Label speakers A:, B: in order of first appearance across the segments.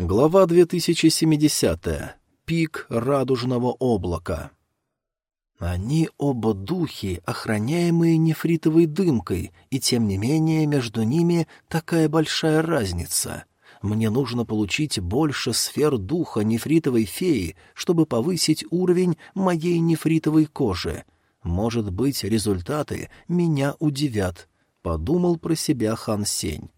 A: Глава 2070. Пик радужного облака. Они оба духи, охраняемые нефритовой дымкой, и тем не менее между ними такая большая разница. Мне нужно получить больше сфер духа нефритовой феи, чтобы повысить уровень моей нефритовой кожи. Может быть, результаты меня удивят, — подумал про себя Хан Сень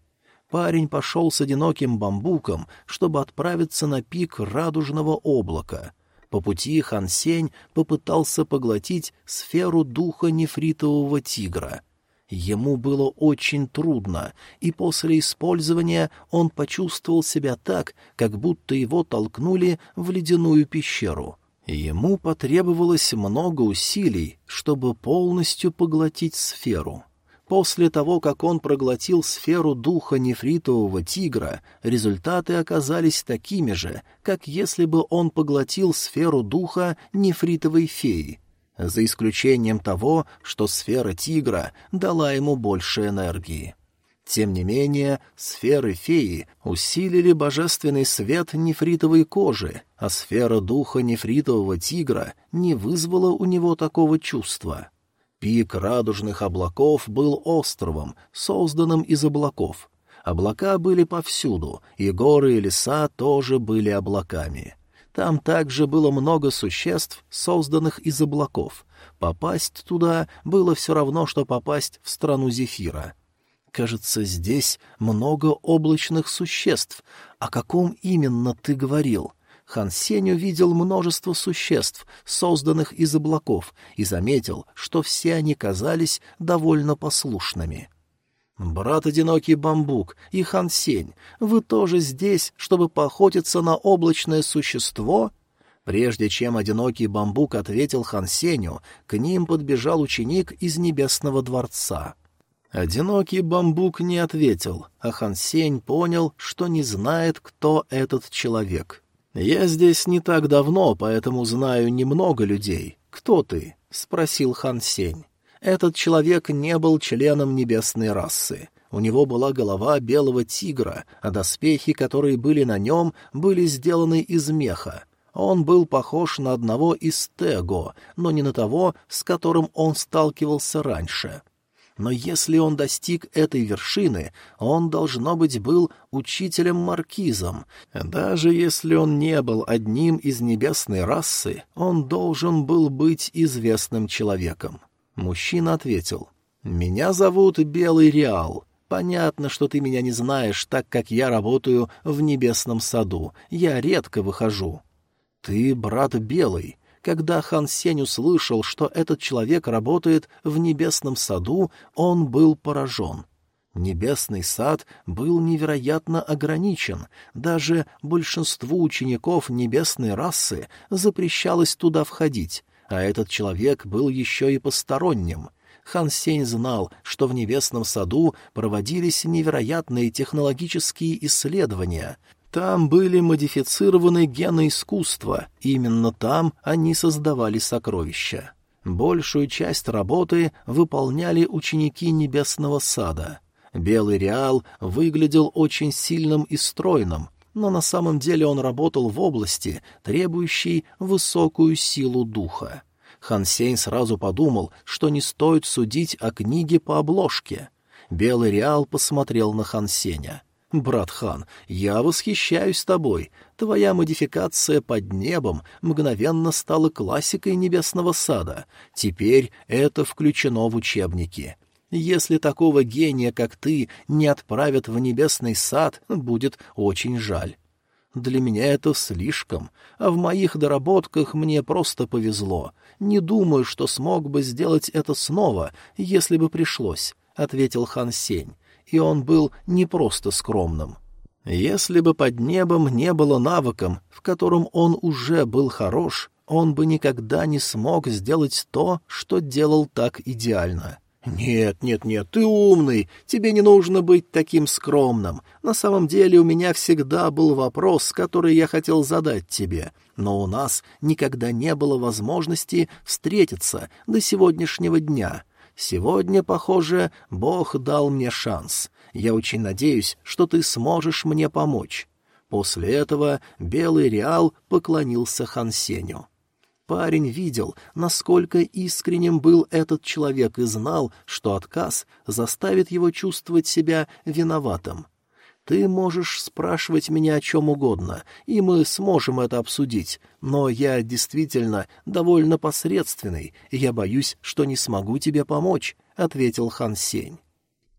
A: парень пошел с одиноким бамбуком, чтобы отправиться на пик радужного облака. По пути Хан Сень попытался поглотить сферу духа нефритового тигра. Ему было очень трудно, и после использования он почувствовал себя так, как будто его толкнули в ледяную пещеру. Ему потребовалось много усилий, чтобы полностью поглотить сферу. После того, как он проглотил сферу духа нефритового тигра, результаты оказались такими же, как если бы он поглотил сферу духа нефритовой феи, за исключением того, что сфера тигра дала ему больше энергии. Тем не менее, сферы феи усилили божественный свет нефритовой кожи, а сфера духа нефритового тигра не вызвала у него такого чувства. Пик радужных облаков был островом, созданным из облаков. Облака были повсюду, и горы и леса тоже были облаками. Там также было много существ, созданных из облаков. Попасть туда было все равно, что попасть в страну Зефира. Кажется, здесь много облачных существ. О каком именно ты говорил? Хан Сень увидел множество существ, созданных из облаков, и заметил, что все они казались довольно послушными. «Брат одинокий бамбук и Хан Сень, вы тоже здесь, чтобы поохотиться на облачное существо?» Прежде чем одинокий бамбук ответил Хан Сеню, к ним подбежал ученик из Небесного дворца. Одинокий бамбук не ответил, а Хан Сень понял, что не знает, кто этот человек. «Я здесь не так давно, поэтому знаю немного людей. Кто ты?» — спросил Хан Сень. Этот человек не был членом небесной расы. У него была голова белого тигра, а доспехи, которые были на нем, были сделаны из меха. Он был похож на одного из Tego, но не на того, с которым он сталкивался раньше. Но если он достиг этой вершины, он, должно быть, был учителем-маркизом. Даже если он не был одним из небесной расы, он должен был быть известным человеком. Мужчина ответил, «Меня зовут Белый Реал. Понятно, что ты меня не знаешь, так как я работаю в небесном саду. Я редко выхожу». «Ты брат Белый. Когда Хан Сень услышал, что этот человек работает в небесном саду, он был поражен. Небесный сад был невероятно ограничен, даже большинству учеников небесной расы запрещалось туда входить, а этот человек был еще и посторонним — Хан Сень знал, что в Небесном саду проводились невероятные технологические исследования, там были модифицированы гены искусства, именно там они создавали сокровища. Большую часть работы выполняли ученики Небесного Сада. Белый Реал выглядел очень сильным и стройным, но на самом деле он работал в области, требующей высокую силу духа. Хан Сень сразу подумал, что не стоит судить о книге по обложке. Белый Реал посмотрел на Хан Сеня. «Брат Хан, я восхищаюсь тобой. Твоя модификация под небом мгновенно стала классикой небесного сада. Теперь это включено в учебники. Если такого гения, как ты, не отправят в небесный сад, будет очень жаль. Для меня это слишком, а в моих доработках мне просто повезло. Не думаю, что смог бы сделать это снова, если бы пришлось», — ответил Хан Сень и он был не просто скромным. Если бы под небом не было навыком, в котором он уже был хорош, он бы никогда не смог сделать то, что делал так идеально. «Нет, нет, нет, ты умный, тебе не нужно быть таким скромным. На самом деле у меня всегда был вопрос, который я хотел задать тебе, но у нас никогда не было возможности встретиться до сегодняшнего дня. Сегодня, похоже, Бог дал мне шанс. Я очень надеюсь, что ты сможешь мне помочь. После этого Белый Реал поклонился Хансеню. Парень видел, насколько искренним был этот человек и знал, что отказ заставит его чувствовать себя виноватым. Ты можешь спрашивать меня о чем угодно, и мы сможем это обсудить, но я действительно довольно посредственный, и я боюсь, что не смогу тебе помочь», — ответил Хан Сень.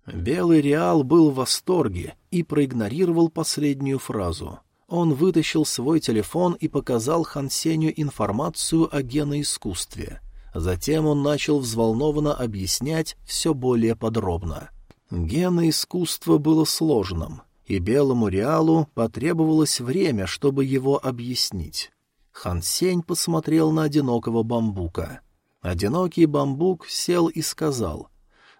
A: Белый Реал был в восторге и проигнорировал последнюю фразу. Он вытащил свой телефон и показал Хан Сенью информацию о геноискусстве. Затем он начал взволнованно объяснять все более подробно. Геноискусство было сложным, и Белому Реалу потребовалось время, чтобы его объяснить. Хан Сень посмотрел на одинокого бамбука. Одинокий бамбук сел и сказал,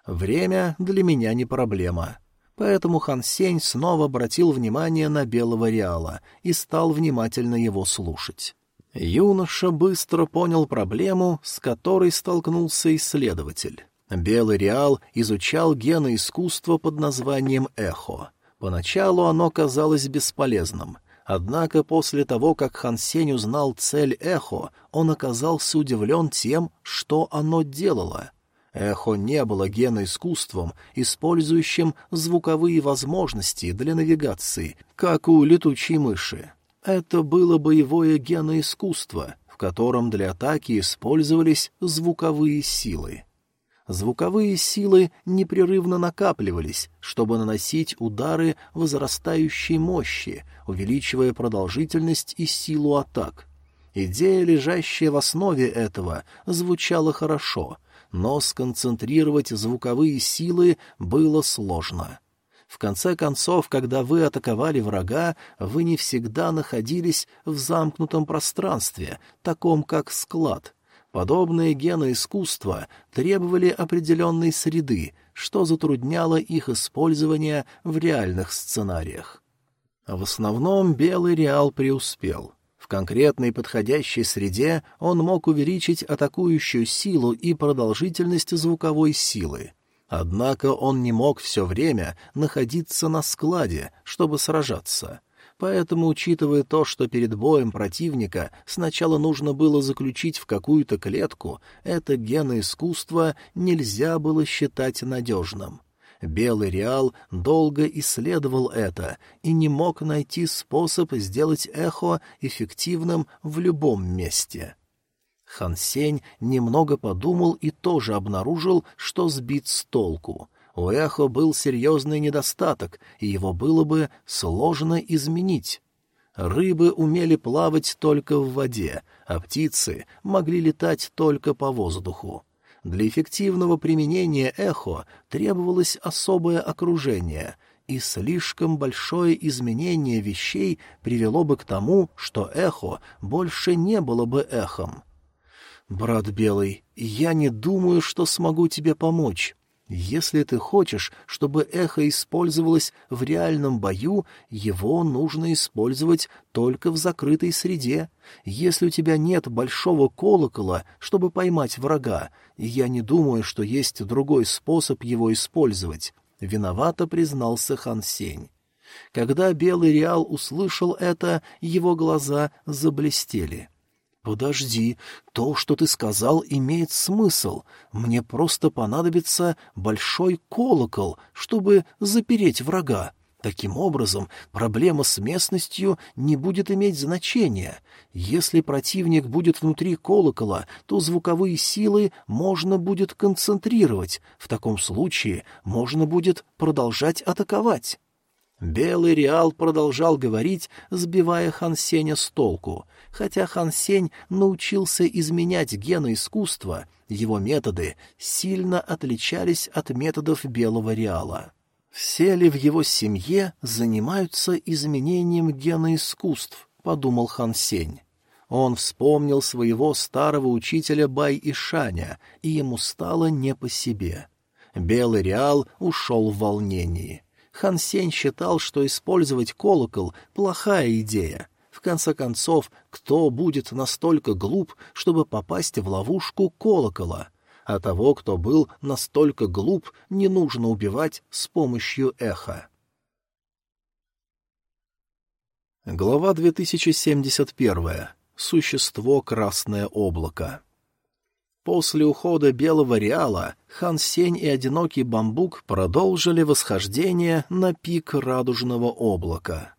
A: «Время для меня не проблема». Поэтому Хан Сень снова обратил внимание на Белого Реала и стал внимательно его слушать. Юноша быстро понял проблему, с которой столкнулся исследователь. Белый Реал изучал гены искусства под названием «Эхо». Поначалу оно казалось бесполезным, однако после того, как Хан Сень узнал цель эхо, он оказался удивлен тем, что оно делало. Эхо не было геноискусством, использующим звуковые возможности для навигации, как у летучей мыши. Это было боевое геноискусство, в котором для атаки использовались звуковые силы. Звуковые силы непрерывно накапливались, чтобы наносить удары возрастающей мощи, увеличивая продолжительность и силу атак. Идея, лежащая в основе этого, звучала хорошо, но сконцентрировать звуковые силы было сложно. В конце концов, когда вы атаковали врага, вы не всегда находились в замкнутом пространстве, таком как склад — Подобные геноискусства требовали определенной среды, что затрудняло их использование в реальных сценариях. В основном белый реал преуспел. В конкретной подходящей среде он мог увеличить атакующую силу и продолжительность звуковой силы. Однако он не мог все время находиться на складе, чтобы сражаться — Поэтому, учитывая то, что перед боем противника сначала нужно было заключить в какую-то клетку, это геноискусство нельзя было считать надежным. Белый Реал долго исследовал это и не мог найти способ сделать эхо эффективным в любом месте. Хансень немного подумал и тоже обнаружил, что сбит с толку. У эхо был серьезный недостаток, и его было бы сложно изменить. Рыбы умели плавать только в воде, а птицы могли летать только по воздуху. Для эффективного применения эхо требовалось особое окружение, и слишком большое изменение вещей привело бы к тому, что эхо больше не было бы эхом. «Брат Белый, я не думаю, что смогу тебе помочь. Если ты хочешь, чтобы эхо использовалось в реальном бою, его нужно использовать только в закрытой среде. Если у тебя нет большого колокола, чтобы поймать врага, я не думаю, что есть другой способ его использовать. Виновато признался Хан Сень. Когда Белый Реал услышал это, его глаза заблестели. «Подожди, то, что ты сказал, имеет смысл. Мне просто понадобится большой колокол, чтобы запереть врага. Таким образом, проблема с местностью не будет иметь значения. Если противник будет внутри колокола, то звуковые силы можно будет концентрировать. В таком случае можно будет продолжать атаковать». Белый Реал продолжал говорить, сбивая Хан Сеня с толку. Хотя Хан Сень научился изменять гены искусства, его методы сильно отличались от методов Белого Реала. «Все ли в его семье занимаются изменением гена искусств?» — подумал Хан Сень. Он вспомнил своего старого учителя Бай Ишаня, и ему стало не по себе. Белый Реал ушел в волнении. Хан Сень считал, что использовать колокол — плохая идея. В конце концов, кто будет настолько глуп, чтобы попасть в ловушку колокола? А того, кто был настолько глуп, не нужно убивать с помощью эха. Глава 2071. Существо Красное Облако. После ухода Белого Реала Хан Сень и Одинокий Бамбук продолжили восхождение на пик Радужного Облака.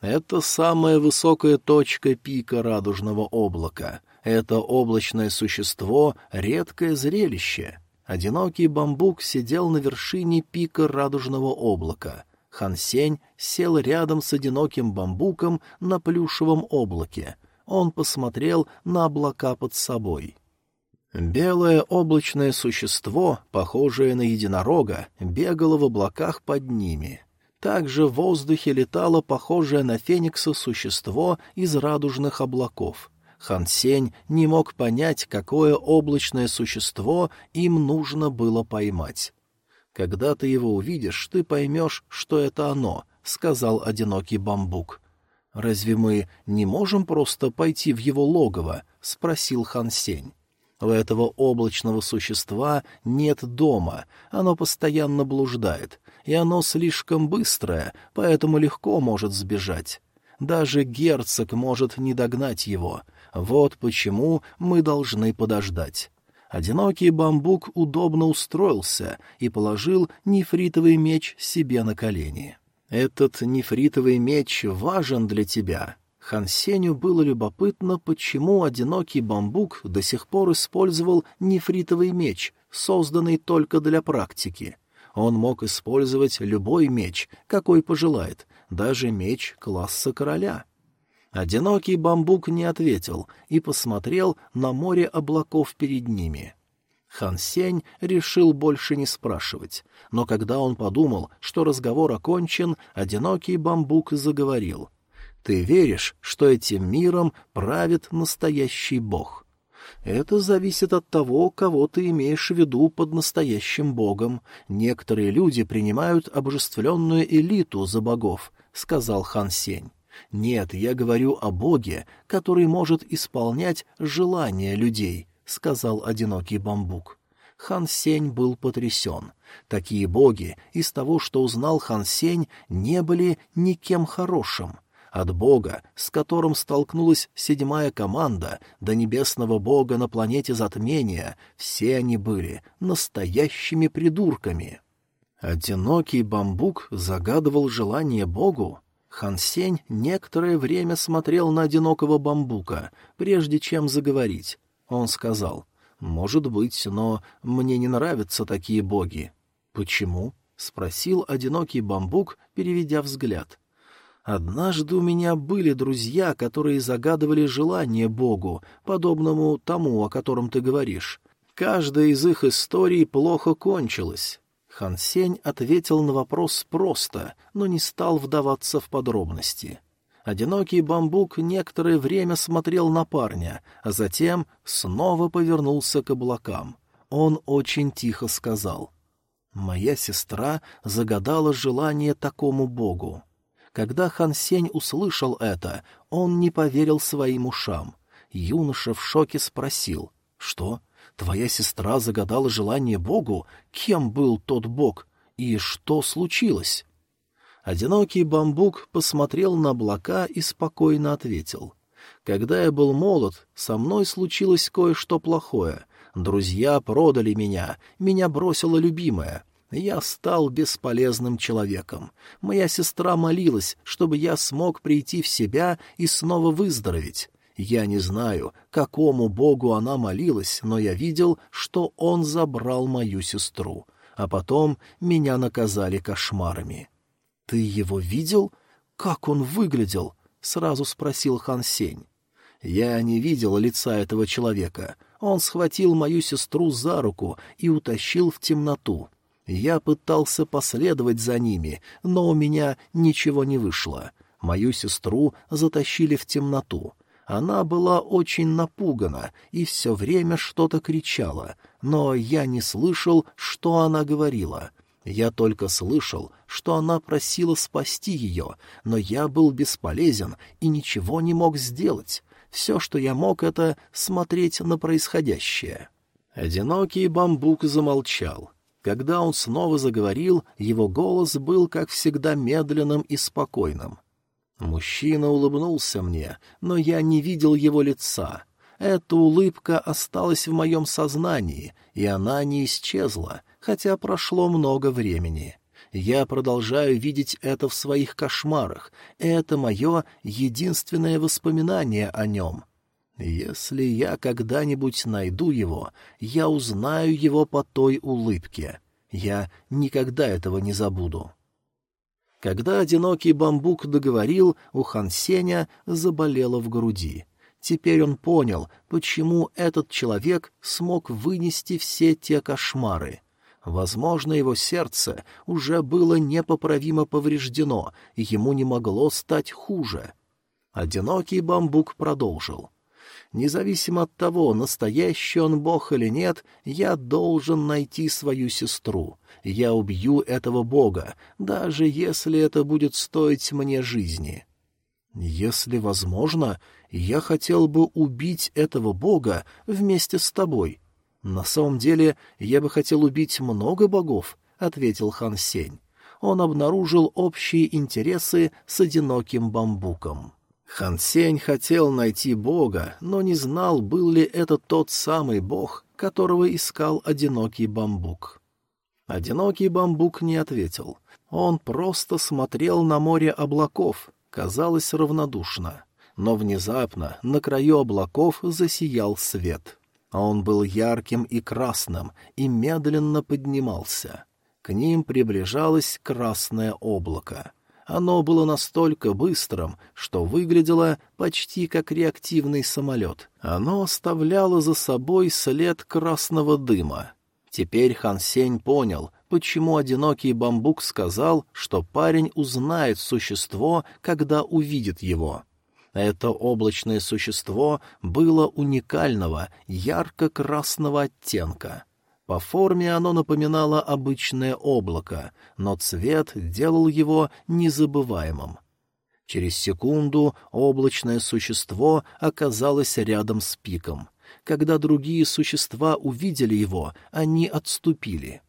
A: Это самая высокая точка пика Радужного Облака. Это облачное существо — редкое зрелище. Одинокий Бамбук сидел на вершине пика Радужного Облака — Хан Сень сел рядом с одиноким бамбуком на плюшевом облаке. Он посмотрел на облака под собой. Белое облачное существо, похожее на единорога, бегало в облаках под ними. Также в воздухе летало похожее на феникса существо из радужных облаков. Хан Сень не мог понять, какое облачное существо им нужно было поймать. «Когда ты его увидишь, ты поймешь, что это оно», — сказал одинокий бамбук. «Разве мы не можем просто пойти в его логово?» — спросил Хан Сень. «У этого облачного существа нет дома, оно постоянно блуждает, и оно слишком быстрое, поэтому легко может сбежать. Даже герцог может не догнать его. Вот почему мы должны подождать». Одинокий бамбук удобно устроился и положил нефритовый меч себе на колени. «Этот нефритовый меч важен для тебя». Хансеню было любопытно, почему одинокий бамбук до сих пор использовал нефритовый меч, созданный только для практики. Он мог использовать любой меч, какой пожелает, даже меч класса короля. Одинокий бамбук не ответил и посмотрел на море облаков перед ними. Хан Сень решил больше не спрашивать, но когда он подумал, что разговор окончен, одинокий бамбук заговорил. «Ты веришь, что этим миром правит настоящий бог?» Это зависит от того, кого ты имеешь в виду под настоящим богом. Некоторые люди принимают обожествленную элиту за богов, — сказал хан Сень. «Нет, я говорю о Боге, который может исполнять желания людей», — сказал одинокий бамбук. Хан Сень был потрясен. Такие боги, из того, что узнал Хан Сень, не были никем хорошим. От бога, с которым столкнулась седьмая команда, до небесного бога на планете затмения, все они были настоящими придурками. Одинокий бамбук загадывал желание богу, Хансень некоторое время смотрел на одинокого бамбука, прежде чем заговорить. Он сказал, «Может быть, но мне не нравятся такие боги». «Почему?» — спросил одинокий бамбук, переведя взгляд. «Однажды у меня были друзья, которые загадывали желание Богу, подобному тому, о котором ты говоришь. Каждая из их историй плохо кончилась. Хан Сень ответил на вопрос просто, но не стал вдаваться в подробности. Одинокий бамбук некоторое время смотрел на парня, а затем снова повернулся к облакам. Он очень тихо сказал. «Моя сестра загадала желание такому богу». Когда Хан Сень услышал это, он не поверил своим ушам. Юноша в шоке спросил. «Что? Твоя сестра загадала желание Богу? Кем был тот Бог? И что случилось?» Одинокий бамбук посмотрел на облака и спокойно ответил. «Когда я был молод, со мной случилось кое-что плохое. Друзья продали меня, меня бросила любимая. Я стал бесполезным человеком. Моя сестра молилась, чтобы я смог прийти в себя и снова выздороветь. Я не знаю, какому богу она молилась, но я видел, что он забрал мою сестру, а потом меня наказали кошмарами. — Ты его видел? Как он выглядел? — сразу спросил Хан Сень. Я не видел лица этого человека. Он схватил мою сестру за руку и утащил в темноту. Я пытался последовать за ними, но у меня ничего не вышло. Мою сестру затащили в темноту. Она была очень напугана и все время что-то кричала, но я не слышал, что она говорила. Я только слышал, что она просила спасти ее, но я был бесполезен и ничего не мог сделать. Все, что я мог, это смотреть на происходящее. Одинокий бамбук замолчал. Когда он снова заговорил, его голос был, как всегда, медленным и спокойным. Мужчина улыбнулся мне, но я не видел его лица. Эта улыбка осталась в моем сознании, и она не исчезла, хотя прошло много времени. Я продолжаю видеть это в своих кошмарах. Это мое единственное воспоминание о нем. Если я когда-нибудь найду его, я узнаю его по той улыбке. Я никогда этого не забуду. Когда одинокий бамбук договорил, у Хансеня заболело в груди. Теперь он понял, почему этот человек смог вынести все те кошмары. Возможно, его сердце уже было непоправимо повреждено, и ему не могло стать хуже. Одинокий бамбук продолжил. Независимо от того, настоящий он бог или нет, я должен найти свою сестру. Я убью этого бога, даже если это будет стоить мне жизни. Если возможно, я хотел бы убить этого бога вместе с тобой, «На самом деле, я бы хотел убить много богов», — ответил Хан Сень. Он обнаружил общие интересы с одиноким бамбуком. Хан Сень хотел найти бога, но не знал, был ли это тот самый бог, которого искал одинокий бамбук. Одинокий бамбук не ответил. Он просто смотрел на море облаков, казалось равнодушно. Но внезапно на краю облаков засиял свет он был ярким и красным и медленно поднимался. К ним приближалось красное облако. Оно было настолько быстрым, что выглядело почти как реактивный самолет. Оно оставляло за собой след красного дыма. Теперь Хан Сень понял, почему одинокий бамбук сказал, что парень узнает существо, когда увидит его. Это облачное существо было уникального, ярко-красного оттенка. По форме оно напоминало обычное облако, но цвет делал его незабываемым. Через секунду облачное существо оказалось рядом с пиком. Когда другие существа увидели его, они отступили.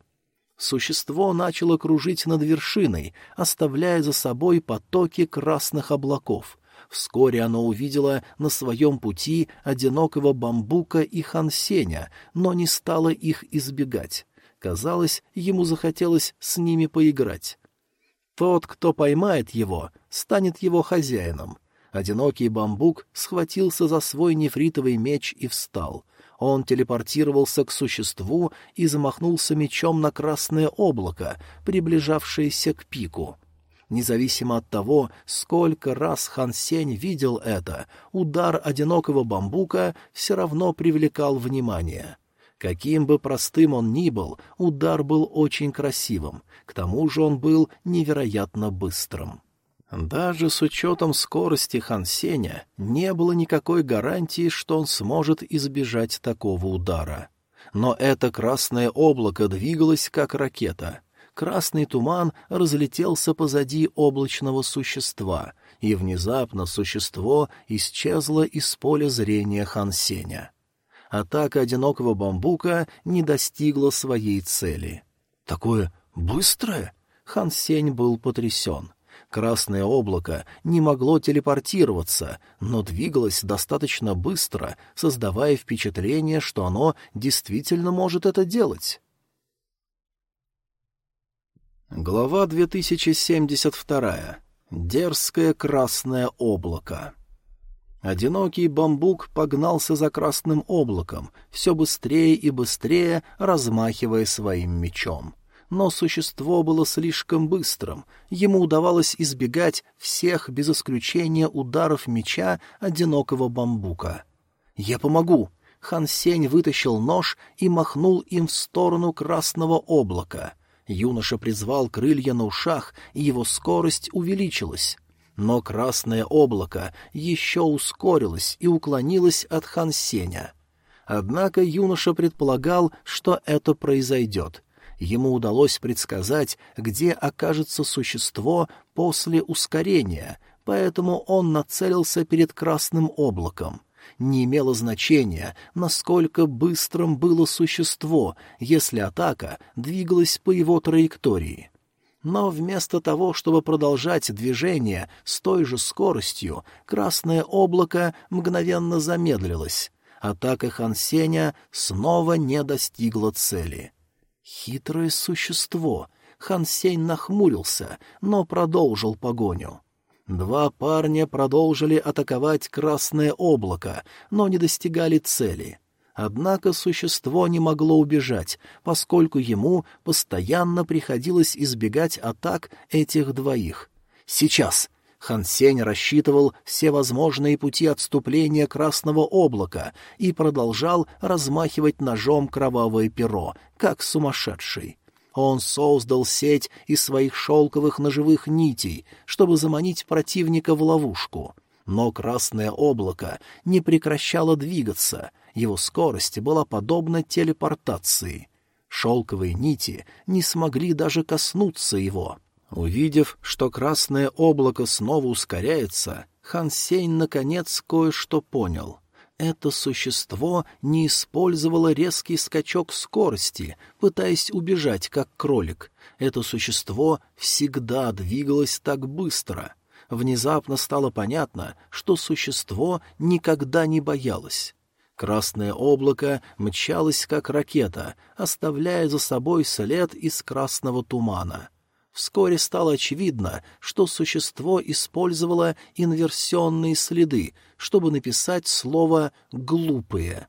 A: Существо начало кружить над вершиной, оставляя за собой потоки красных облаков — Вскоре оно увидело на своем пути одинокого бамбука и хансеня, но не стало их избегать. Казалось, ему захотелось с ними поиграть. Тот, кто поймает его, станет его хозяином. Одинокий бамбук схватился за свой нефритовый меч и встал. Он телепортировался к существу и замахнулся мечом на красное облако, приближавшееся к пику. Независимо от того, сколько раз Хан Сень видел это, удар одинокого бамбука все равно привлекал внимание. Каким бы простым он ни был, удар был очень красивым, к тому же он был невероятно быстрым. Даже с учетом скорости Хан Сеня не было никакой гарантии, что он сможет избежать такого удара. Но это красное облако двигалось как ракета — красный туман разлетелся позади облачного существа, и внезапно существо исчезло из поля зрения Хансеня. Атака одинокого бамбука не достигла своей цели. «Такое быстрое?» Хан Сень был потрясен. Красное облако не могло телепортироваться, но двигалось достаточно быстро, создавая впечатление, что оно действительно может это делать. Глава 2072. Дерзкое красное облако. Одинокий бамбук погнался за красным облаком, все быстрее и быстрее размахивая своим мечом. Но существо было слишком быстрым, ему удавалось избегать всех без исключения ударов меча одинокого бамбука. «Я помогу!» Хан Сень вытащил нож и махнул им в сторону красного облака — Юноша призвал крылья на ушах, и его скорость увеличилась. Но красное облако еще ускорилось и уклонилось от Хансеня. Однако юноша предполагал, что это произойдет. Ему удалось предсказать, где окажется существо после ускорения, поэтому он нацелился перед красным облаком не имело значения, насколько быстрым было существо, если атака двигалась по его траектории. Но вместо того, чтобы продолжать движение с той же скоростью, красное облако мгновенно замедлилось. Атака Хансеня снова не достигла цели. Хитрое существо. Хансень нахмурился, но продолжил погоню. Два парня продолжили атаковать красное облако, но не достигали цели. Однако существо не могло убежать, поскольку ему постоянно приходилось избегать атак этих двоих. «Сейчас!» Хан Сень рассчитывал все возможные пути отступления красного облака и продолжал размахивать ножом кровавое перо, как сумасшедший. Он создал сеть из своих шелковых ножевых нитей, чтобы заманить противника в ловушку. Но красное облако не прекращало двигаться — его скорость была подобна телепортации. Шелковые нити не смогли даже коснуться его. Увидев, что красное облако снова ускоряется, Хан Сень наконец кое-что понял. Это существо не использовало резкий скачок скорости, пытаясь убежать, как кролик. Это существо всегда двигалось так быстро. Внезапно стало понятно, что существо никогда не боялось. Красное облако мчалось, как ракета, оставляя за собой след из красного тумана. Вскоре стало очевидно, что существо использовало инверсионные следы, чтобы написать слово «глупые».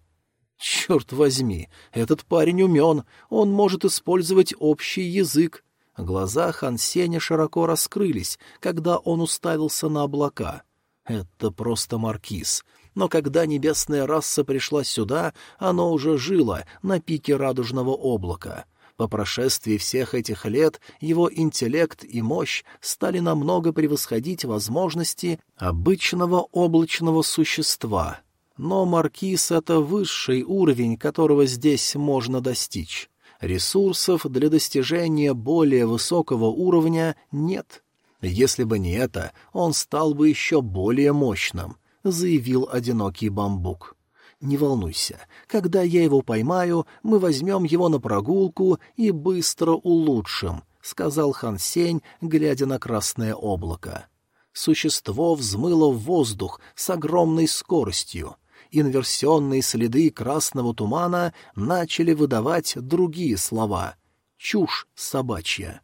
A: Черт возьми, этот парень умен, он может использовать общий язык. Глаза Хансеня широко раскрылись, когда он уставился на облака. Это просто маркиз но когда небесная раса пришла сюда, оно уже жило на пике радужного облака. По прошествии всех этих лет его интеллект и мощь стали намного превосходить возможности обычного облачного существа. Но маркиз — это высший уровень, которого здесь можно достичь. Ресурсов для достижения более высокого уровня нет. Если бы не это, он стал бы еще более мощным —— заявил одинокий бамбук. «Не волнуйся, когда я его поймаю, мы возьмем его на прогулку и быстро улучшим», — сказал Хан Сень, глядя на красное облако. Существо взмыло в воздух с огромной скоростью. Инверсионные следы красного тумана начали выдавать другие слова. «Чушь собачья».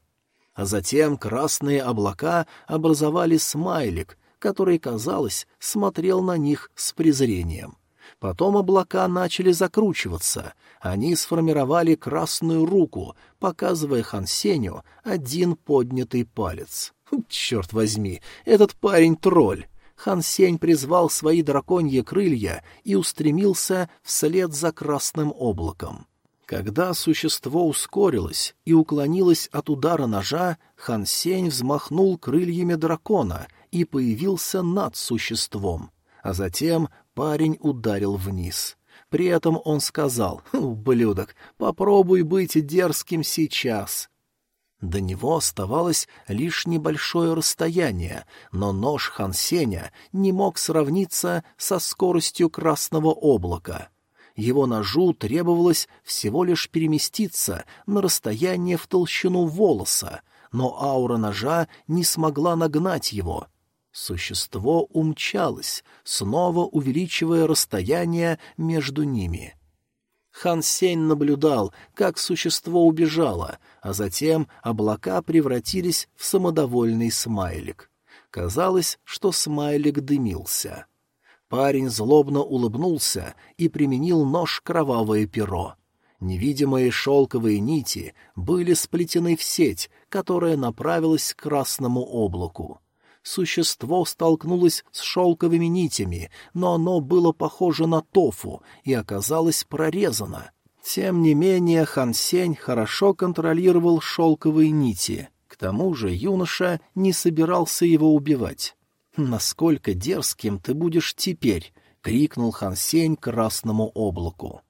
A: А затем красные облака образовали смайлик, который, казалось, смотрел на них с презрением. Потом облака начали закручиваться. Они сформировали красную руку, показывая Хансеню один поднятый палец. Хм, черт возьми, этот парень тролль. Хан Сень призвал свои драконьи крылья и устремился вслед за красным облаком. Когда существо ускорилось и уклонилось от удара ножа, Хан Сень взмахнул крыльями дракона и появился над существом, а затем парень ударил вниз. При этом он сказал, «Ублюдок, попробуй быть дерзким сейчас». До него оставалось лишь небольшое расстояние, но нож Хансеня не мог сравниться со скоростью красного облака. Его ножу требовалось всего лишь переместиться на расстояние в толщину волоса, но аура ножа не смогла нагнать его, Существо умчалось, снова увеличивая расстояние между ними. Хан Сень наблюдал, как существо убежало, а затем облака превратились в самодовольный смайлик. Казалось, что смайлик дымился. Парень злобно улыбнулся и применил нож кровавое перо. Невидимые шелковые нити были сплетены в сеть, которая направилась к красному облаку существо столкнулось с шелковыми нитями, но оно было похоже на тофу и оказалось прорезано. Тем не менее Хан Сень хорошо контролировал шелковые нити. К тому же юноша не собирался его убивать. «Насколько дерзким ты будешь теперь?» — крикнул Хан Сень красному облаку.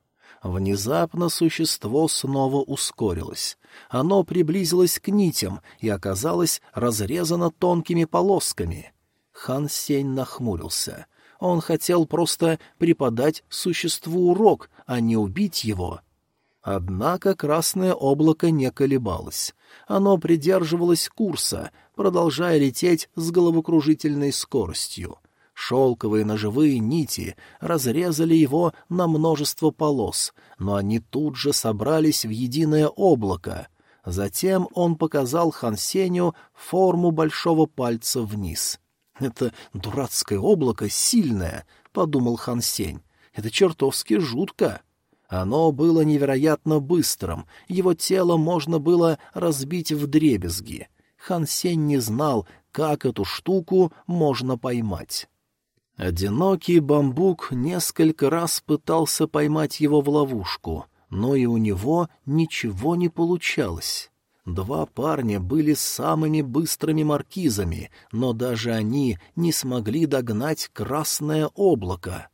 A: Внезапно существо снова ускорилось. Оно приблизилось к нитям и оказалось разрезано тонкими полосками. Хан Сень нахмурился. Он хотел просто преподать существу урок, а не убить его. Однако красное облако не колебалось. Оно придерживалось курса, продолжая лететь с головокружительной скоростью. Шелковые ножевые нити разрезали его на множество полос, но они тут же собрались в единое облако. Затем он показал Хансеню форму большого пальца вниз. «Это дурацкое облако сильное», — подумал Хансень. «Это чертовски жутко». Оно было невероятно быстрым, его тело можно было разбить в дребезги. Хан Сень не знал, как эту штуку можно поймать. Одинокий бамбук несколько раз пытался поймать его в ловушку, но и у него ничего не получалось. Два парня были самыми быстрыми маркизами, но даже они не смогли догнать красное облако.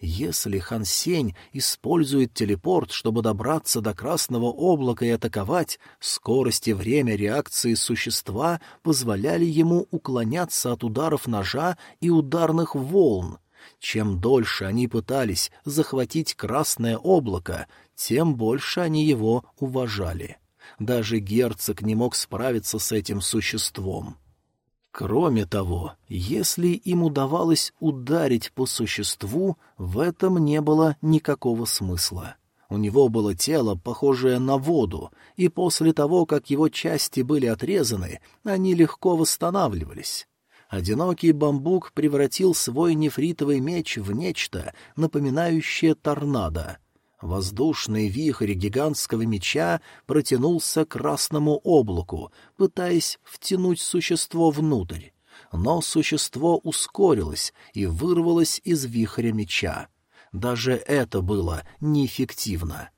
A: Если Хан Сень использует телепорт, чтобы добраться до Красного облака и атаковать, скорость и время реакции существа позволяли ему уклоняться от ударов ножа и ударных волн. Чем дольше они пытались захватить Красное облако, тем больше они его уважали. Даже герцог не мог справиться с этим существом. Кроме того, если им удавалось ударить по существу, в этом не было никакого смысла. У него было тело, похожее на воду, и после того, как его части были отрезаны, они легко восстанавливались. Одинокий бамбук превратил свой нефритовый меч в нечто, напоминающее торнадо. Воздушный вихрь гигантского меча протянулся к красному облаку, пытаясь втянуть существо внутрь. Но существо ускорилось и вырвалось из вихря меча. Даже это было неэффективно.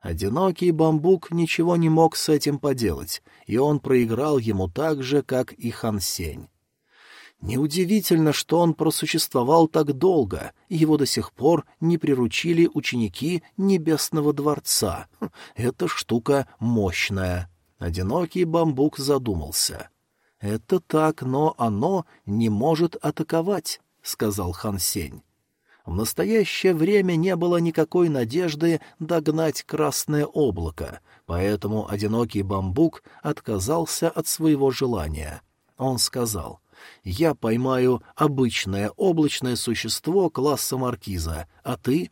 A: Одинокий бамбук ничего не мог с этим поделать, и он проиграл ему так же, как и Хансень. Неудивительно, что он просуществовал так долго, и его до сих пор не приручили ученики Небесного дворца. Хм, эта штука мощная. Одинокий бамбук задумался. «Это так, но оно не может атаковать», — сказал Хан Сень. В настоящее время не было никакой надежды догнать красное облако, поэтому одинокий бамбук отказался от своего желания. Он сказал, я поймаю обычное облачное существо класса маркиза, а ты?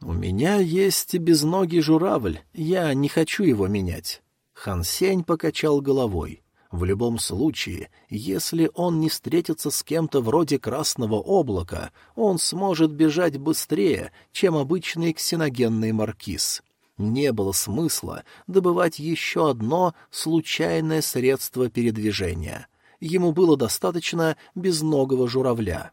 A: У меня есть безногий журавль, я не хочу его менять. Хан Сень покачал головой. В любом случае, если он не встретится с кем-то вроде красного облака, он сможет бежать быстрее, чем обычный ксеногенный маркиз. Не было смысла добывать еще одно случайное средство передвижения — ему было достаточно безногого журавля.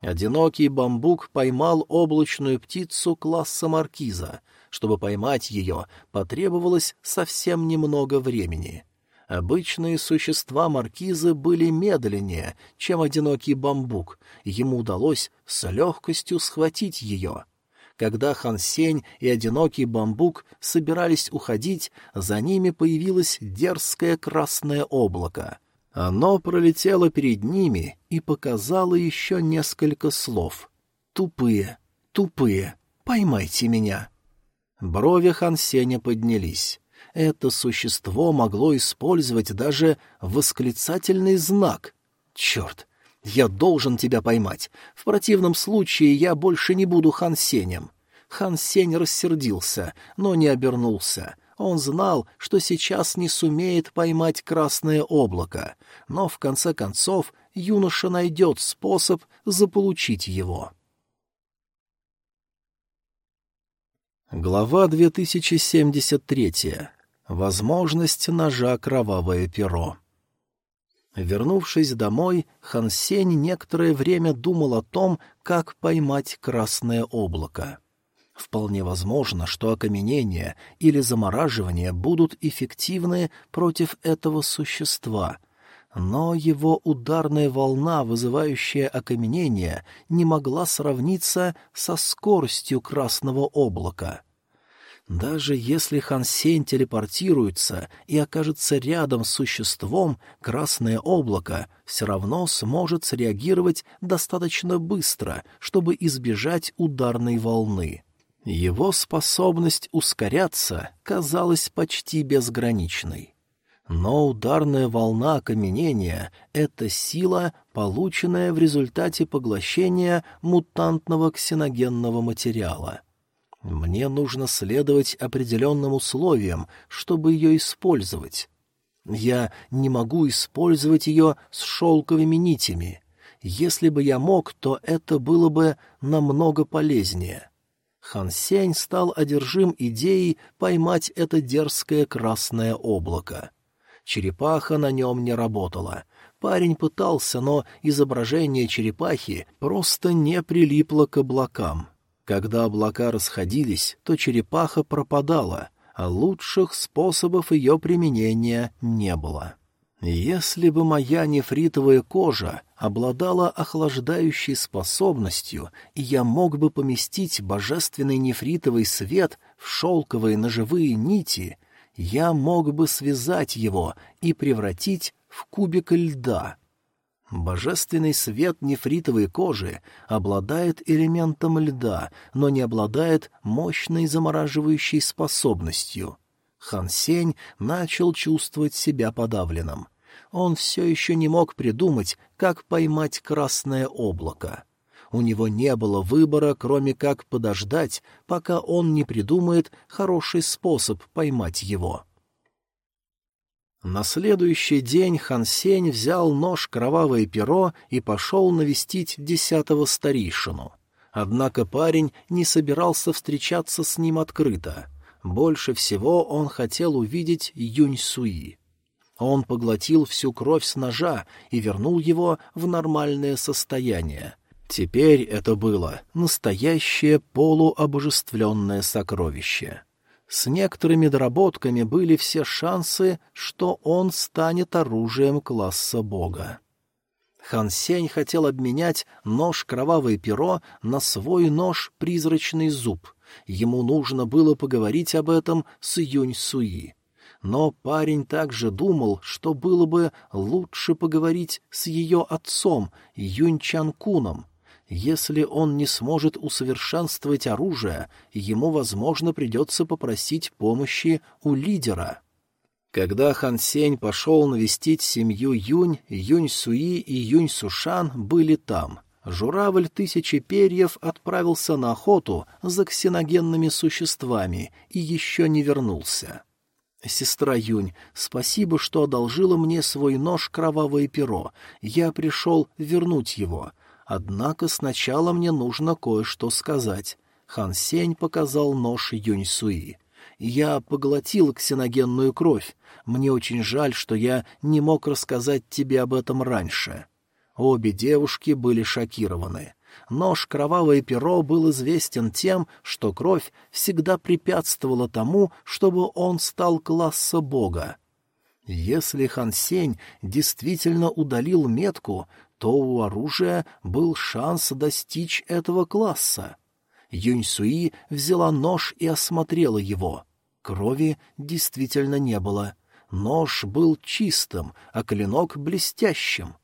A: Одинокий бамбук поймал облачную птицу класса маркиза. Чтобы поймать ее, потребовалось совсем немного времени. Обычные существа маркизы были медленнее, чем одинокий бамбук, ему удалось с легкостью схватить ее. Когда Хансень и одинокий бамбук собирались уходить, за ними появилось дерзкое красное облако. Оно пролетело перед ними и показало еще несколько слов. «Тупые, тупые, поймайте меня». Брови Хансеня поднялись. Это существо могло использовать даже восклицательный знак. «Черт, я должен тебя поймать. В противном случае я больше не буду Хансенем». Хан Сень рассердился, но не обернулся. Он знал, что сейчас не сумеет поймать красное облако, но в конце концов юноша найдет способ заполучить его. Глава 2073. Возможность ножа кровавое перо. Вернувшись домой, Хансень некоторое время думал о том, как поймать красное облако. Вполне возможно, что окаменение или замораживание будут эффективны против этого существа, но его ударная волна, вызывающая окаменение, не могла сравниться со скоростью красного облака. Даже если Хансень телепортируется и окажется рядом с существом, красное облако все равно сможет среагировать достаточно быстро, чтобы избежать ударной волны. Его способность ускоряться казалась почти безграничной. Но ударная волна окаменения — это сила, полученная в результате поглощения мутантного ксеногенного материала. Мне нужно следовать определенным условиям, чтобы ее использовать. Я не могу использовать ее с шелковыми нитями. Если бы я мог, то это было бы намного полезнее. Хан Сень стал одержим идеей поймать это дерзкое красное облако. Черепаха на нем не работала. Парень пытался, но изображение черепахи просто не прилипло к облакам. Когда облака расходились, то черепаха пропадала, а лучших способов ее применения не было. Если бы моя нефритовая кожа обладала охлаждающей способностью, и я мог бы поместить божественный нефритовый свет в шелковые ножевые нити, я мог бы связать его и превратить в кубик льда. Божественный свет нефритовой кожи обладает элементом льда, но не обладает мощной замораживающей способностью. Хан Сень начал чувствовать себя подавленным. Он все еще не мог придумать, как поймать красное облако. У него не было выбора, кроме как подождать, пока он не придумает хороший способ поймать его. На следующий день Хан Сень взял нож кровавое перо и пошел навестить десятого старейшину. Однако парень не собирался встречаться с ним открыто. Больше всего он хотел увидеть Юнь Суи. Он поглотил всю кровь с ножа и вернул его в нормальное состояние. Теперь это было настоящее полуобожествленное сокровище. С некоторыми доработками были все шансы, что он станет оружием класса бога. Хан Сень хотел обменять нож «Кровавое перо» на свой нож «Призрачный зуб». Ему нужно было поговорить об этом с Юнь Суи. Но парень также думал, что было бы лучше поговорить с ее отцом, Юнь Чан Куном, если он не сможет усовершенствовать оружие, ему, возможно, придется попросить помощи у лидера. Когда Хан Сень пошел навестить семью Юнь, Юнь Суи и Юнь Сушан были там. Журавль тысячи перьев отправился на охоту за ксеногенными существами и еще не вернулся. «Сестра Юнь, спасибо, что одолжила мне свой нож кровавое перо. Я пришел вернуть его. Однако сначала мне нужно кое-что сказать. Хан Сень показал нож Юнь Суи. Я поглотил ксеногенную кровь. Мне очень жаль, что я не мог рассказать тебе об этом раньше. Обе девушки были шокированы. Нож «Кровавое перо» был известен тем, что кровь всегда препятствовала тому, чтобы он стал класса бога. Если Хан Сень действительно удалил метку, то у оружия был шанс достичь этого класса. Юнь Суи взяла нож и осмотрела его. Крови действительно не было. Нож был чистым, а клинок — блестящим.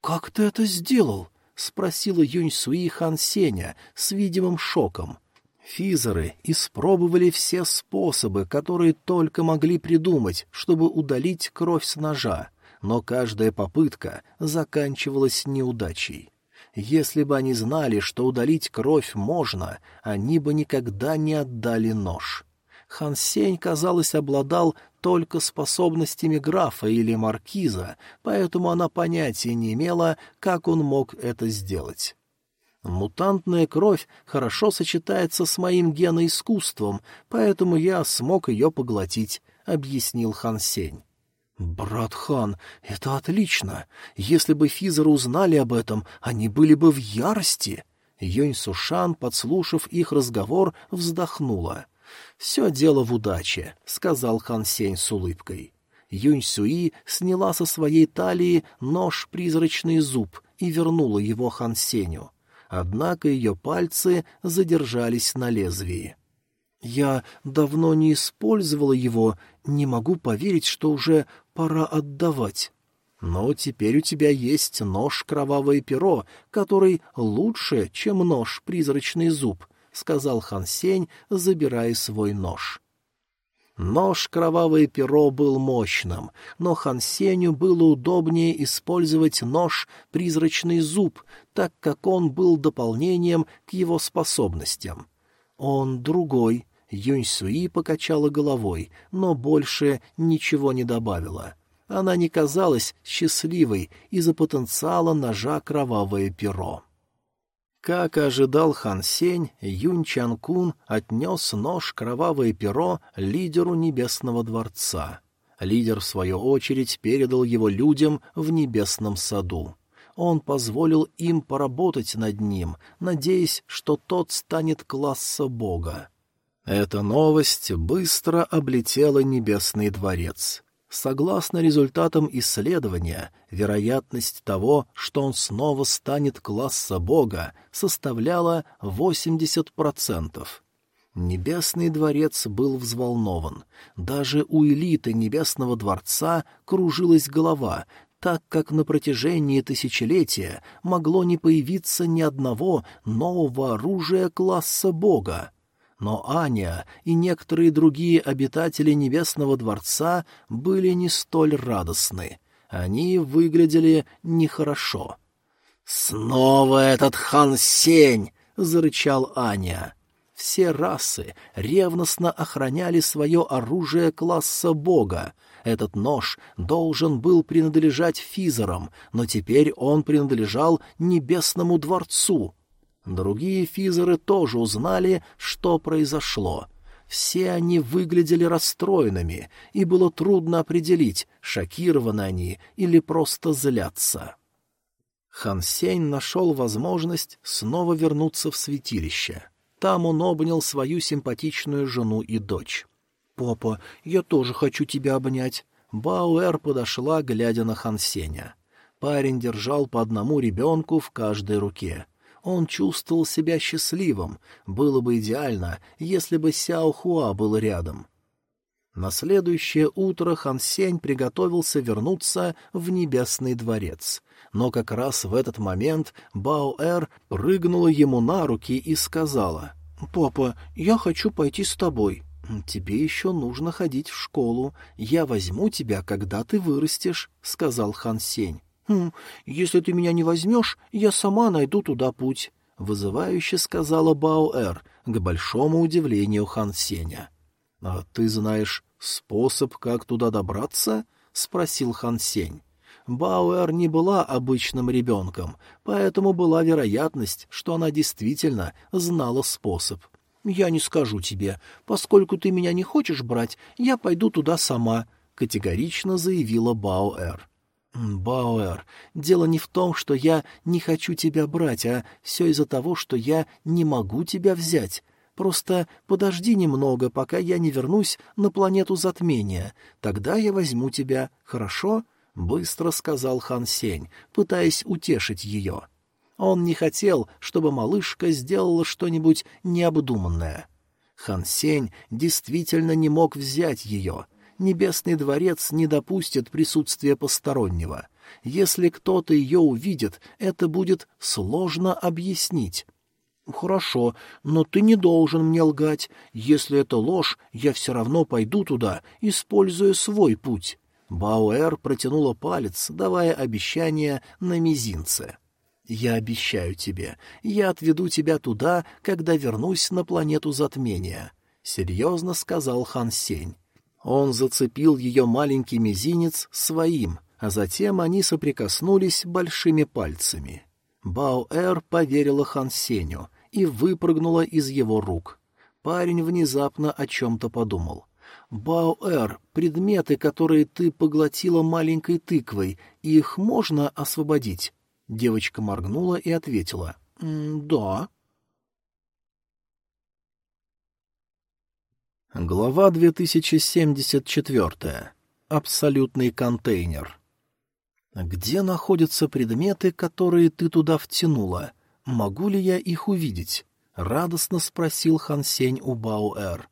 A: «Как ты это сделал?» — спросила Юнь Суи Хан Сеня с видимым шоком. Физеры испробовали все способы, которые только могли придумать, чтобы удалить кровь с ножа но каждая попытка заканчивалась неудачей. Если бы они знали, что удалить кровь можно, они бы никогда не отдали нож. Хан Сень, казалось, обладал только способностями графа или маркиза, поэтому она понятия не имела, как он мог это сделать. Мутантная кровь хорошо сочетается с моим геноискусством, поэтому я смог ее поглотить, — объяснил Хан Сень. «Брат Хан, это отлично. Если бы Физеры узнали об этом, они были бы в ярости». Юнь Сушан, подслушав их разговор, вздохнула. «Все дело в удаче», — сказал Хан Сень с улыбкой. Юнь Сюи сняла со своей талии нож-призрачный зуб и вернула его Хан Сеню. Однако ее пальцы задержались на лезвии. «Я давно не использовала его, не могу поверить, что уже пора отдавать. Но теперь у тебя есть нож кровавое перо, который лучше, чем нож призрачный зуб, — сказал Хан Сень, забирая свой нож. Нож «Кровавое перо» был мощным, но Хан Сеню было удобнее использовать нож «Призрачный зуб», так как он был дополнением к его способностям. Он другой. Юнь Суи покачала головой, но больше ничего не добавила. Она не казалась счастливой из-за потенциала ножа «Кровавое перо». Как ожидал Хан Сень, Юнь Чан Кун отнес нож кровавое перо лидеру Небесного дворца. Лидер, в свою очередь, передал его людям в Небесном саду. Он позволил им поработать над ним, надеясь, что тот станет класса бога. Эта новость быстро облетела Небесный дворец. Согласно результатам исследования, вероятность того, что он снова станет класса бога, составляла 80%. Небесный дворец был взволнован. Даже у элиты Небесного дворца кружилась голова, так как на протяжении тысячелетия могло не появиться ни одного нового оружия класса бога. Но Аня и некоторые другие обитатели Небесного дворца были не столь радостны. Они выглядели нехорошо. «Снова этот хан Сень!» — зарычал Аня. Все расы ревностно охраняли свое оружие класса бога. Этот нож должен был принадлежать физерам, но теперь он принадлежал Небесному дворцу — Другие физеры тоже узнали, что произошло. Все они выглядели расстроенными, и было трудно определить, шокированы они или просто злятся. Хан Сень нашел возможность снова вернуться в святилище. Там он обнял свою симпатичную жену и дочь. «Папа, я тоже хочу тебя обнять». Бауэр подошла, глядя на Хан Сеня. Парень держал по одному ребенку в каждой руке. Он чувствовал себя счастливым. Было бы идеально, если бы Сяо Хуа был рядом. На следующее утро Хан Сень приготовился вернуться в Небесный дворец. Но как раз в этот момент Бао-Эр прыгнула ему на руки и сказала, «Папа, я хочу пойти с тобой. Тебе еще нужно ходить в школу. Я возьму тебя, когда ты вырастешь», — сказал Хан Сень. «Хм, если ты меня не возьмешь, я сама найду туда путь», — вызывающе сказала Баоэр, к большому удивлению Хан Сеня. «А ты знаешь способ, как туда добраться?» — спросил Хан Сень. Бауэр не была обычным ребенком, поэтому была вероятность, что она действительно знала способ. «Я не скажу тебе. Поскольку ты меня не хочешь брать, я пойду туда сама», — категорично заявила Бауэр. «Бауэр, дело не в том, что я не хочу тебя брать, а все из-за того, что я не могу тебя взять. Просто подожди немного, пока я не вернусь на планету затмения. Тогда я возьму тебя, хорошо?» — быстро сказал Хан Сень, пытаясь утешить ее. Он не хотел, чтобы малышка сделала что-нибудь необдуманное. Хан Сень действительно не мог взять ее — Небесный дворец не допустит присутствия постороннего. Если кто-то ее увидит, это будет сложно объяснить. «Хорошо, но ты не должен мне лгать. Если это ложь, я все равно пойду туда, используя свой путь». Бауэр протянула палец, давая обещание на мизинце. «Я обещаю тебе, я отведу тебя туда, когда вернусь на планету затмения», — серьезно сказал Хан Сень. Он зацепил ее маленький мизинец своим, а затем они соприкоснулись большими пальцами. Баоэр поверила Хан Сеню и выпрыгнула из его рук. Парень внезапно о чем-то подумал. «Баоэр, предметы, которые ты поглотила маленькой тыквой, их можно освободить?» Девочка моргнула и ответила. «Да». Глава 2074. Абсолютный контейнер. «Где находятся предметы, которые ты туда втянула? Могу ли я их увидеть?» — радостно спросил Хан Сень у Баоэр.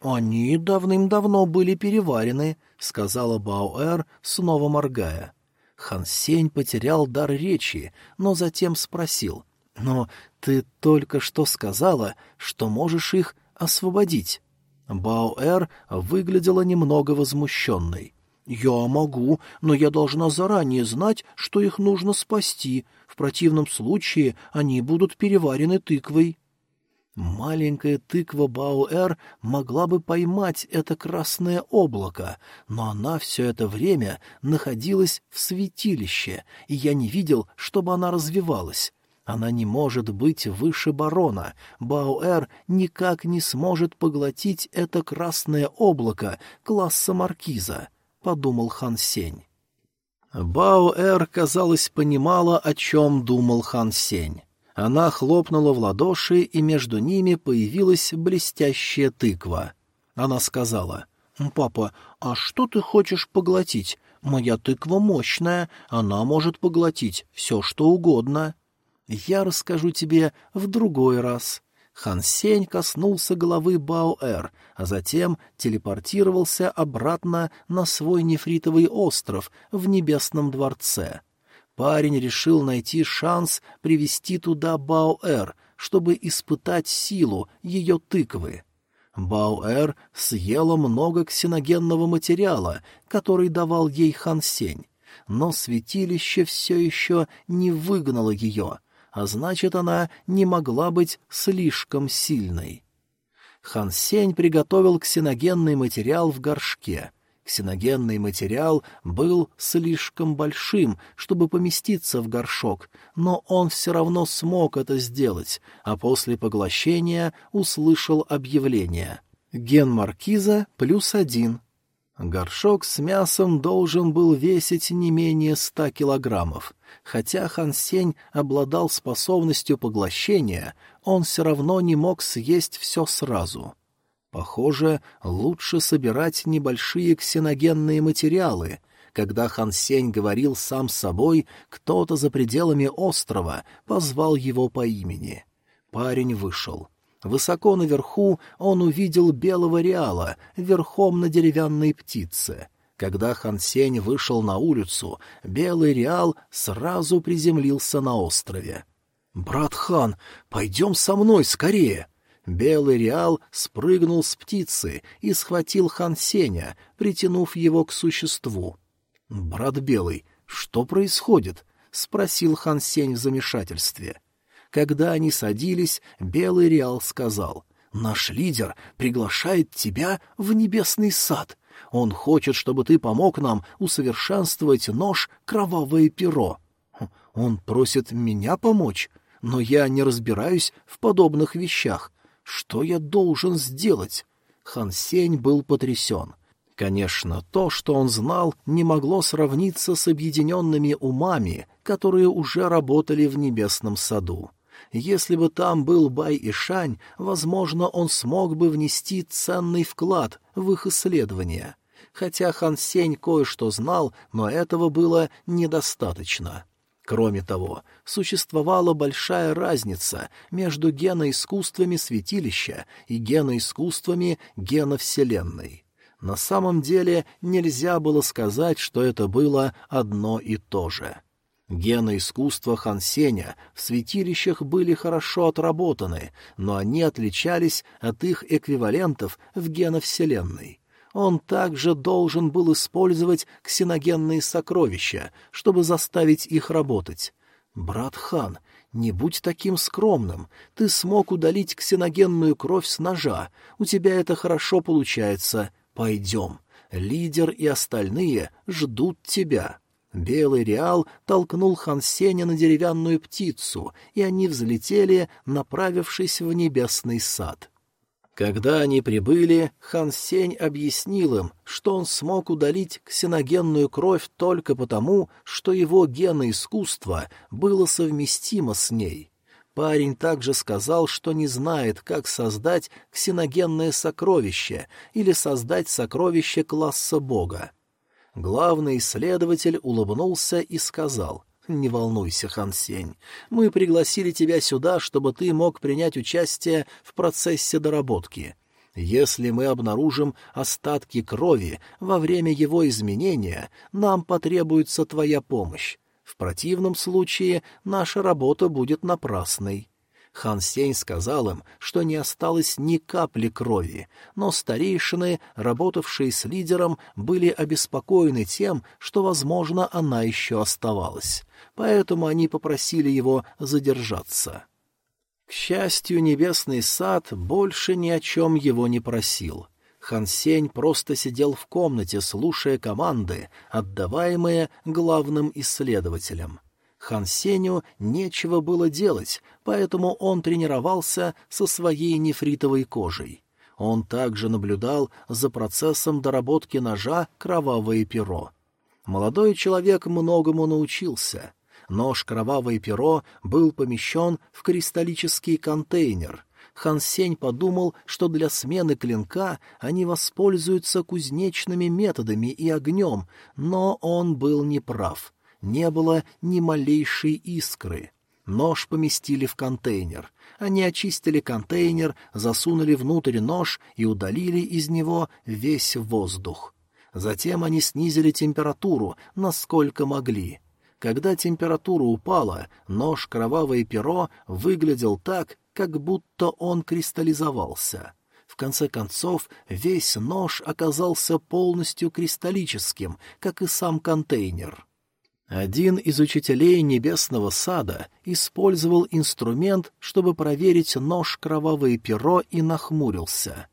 A: «Они давным-давно были переварены», — сказала Баоэр, снова моргая. Хан Сень потерял дар речи, но затем спросил. Но ты только что сказала, что можешь их освободить. Баоэр выглядела немного возмущенной. «Я могу, но я должна заранее знать, что их нужно спасти. В противном случае они будут переварены тыквой». Маленькая тыква Бауэр могла бы поймать это красное облако, но она все это время находилась в святилище, и я не видел, чтобы она развивалась. Она не может быть выше барона. Бауэр никак не сможет поглотить это красное облако класса маркиза, — подумал Хан Сень. Бауэр, казалось, понимала, о чем думал Хан Сень. Она хлопнула в ладоши, и между ними появилась блестящая тыква. Она сказала, «Папа, а что ты хочешь поглотить? Моя тыква мощная, она может поглотить все, что угодно». Я расскажу тебе в другой раз. Хан Сень коснулся головы Баоэр, а затем телепортировался обратно на свой нефритовый остров в Небесном дворце. Парень решил найти шанс привести туда Баоэр, чтобы испытать силу ее тыквы. Баоэр съела много ксеногенного материала, который давал ей Хан Сень, но святилище все еще не выгнало ее, а значит, она не могла быть слишком сильной. Хан Сень приготовил ксеногенный материал в горшке. Ксеногенный материал был слишком большим, чтобы поместиться в горшок, но он все равно смог это сделать, а после поглощения услышал объявление. Ген маркиза плюс один. Горшок с мясом должен был весить не менее ста килограммов. Хотя Хан Сень обладал способностью поглощения, он все равно не мог съесть все сразу. Похоже, лучше собирать небольшие ксеногенные материалы. Когда Хан Сень говорил сам с собой, кто-то за пределами острова позвал его по имени. Парень вышел. Высоко наверху он увидел белого реала верхом на деревянной птице — когда Хан Сень вышел на улицу, Белый Реал сразу приземлился на острове. «Брат Хан, пойдем со мной скорее!» Белый Реал спрыгнул с птицы и схватил Хан Сеня, притянув его к существу. «Брат Белый, что происходит?» — спросил Хан Сень в замешательстве. Когда они садились, Белый Реал сказал, «Наш лидер приглашает тебя в небесный сад. Он хочет, чтобы ты помог нам усовершенствовать нож «Кровавое перо». Он просит меня помочь, но я не разбираюсь в подобных вещах. Что я должен сделать? Хан Сень был потрясен. Конечно, то, что он знал, не могло сравниться с объединенными умами, которые уже работали в небесном саду. Если бы там был Бай и Шань, возможно, он смог бы внести ценный вклад в их исследования хотя Хан Сень кое-что знал, но этого было недостаточно. Кроме того, существовала большая разница между геноискусствами святилища и геноискусствами геновселенной. На самом деле нельзя было сказать, что это было одно и то же. Гены искусства Хансеня в святилищах были хорошо отработаны, но они отличались от их эквивалентов в геновселенной он также должен был использовать ксеногенные сокровища, чтобы заставить их работать. «Брат Хан, не будь таким скромным. Ты смог удалить ксеногенную кровь с ножа. У тебя это хорошо получается. Пойдем. Лидер и остальные ждут тебя». Белый Реал толкнул Хан Сеня на деревянную птицу, и они взлетели, направившись в небесный сад. Когда они прибыли, Хан Сень объяснил им, что он смог удалить ксеногенную кровь только потому, что его геноискусство было совместимо с ней. Парень также сказал, что не знает, как создать ксеногенное сокровище или создать сокровище класса бога. Главный исследователь улыбнулся и сказал — «Не волнуйся, Хан Сень. Мы пригласили тебя сюда, чтобы ты мог принять участие в процессе доработки. Если мы обнаружим остатки крови во время его изменения, нам потребуется твоя помощь. В противном случае наша работа будет напрасной. Хан Сень сказал им, что не осталось ни капли крови, но старейшины, работавшие с лидером, были обеспокоены тем, что, возможно, она еще оставалась. Поэтому они попросили его задержаться. К счастью, Небесный Сад больше ни о чем его не просил. Хан Сень просто сидел в комнате, слушая команды, отдаваемые главным исследователям. Хан Сеню нечего было делать, поэтому он тренировался со своей нефритовой кожей. Он также наблюдал за процессом доработки ножа «Кровавое перо». Молодой человек многому научился. Нож «Кровавое перо» был помещен в кристаллический контейнер. Хан Сень подумал, что для смены клинка они воспользуются кузнечными методами и огнем, но он был неправ не было ни малейшей искры. Нож поместили в контейнер. Они очистили контейнер, засунули внутрь нож и удалили из него весь воздух. Затем они снизили температуру, насколько могли. Когда температура упала, нож «Кровавое перо» выглядел так, как будто он кристаллизовался. В конце концов, весь нож оказался полностью кристаллическим, как и сам контейнер. Один из учителей Небесного Сада использовал инструмент, чтобы проверить нож кровавое перо и нахмурился.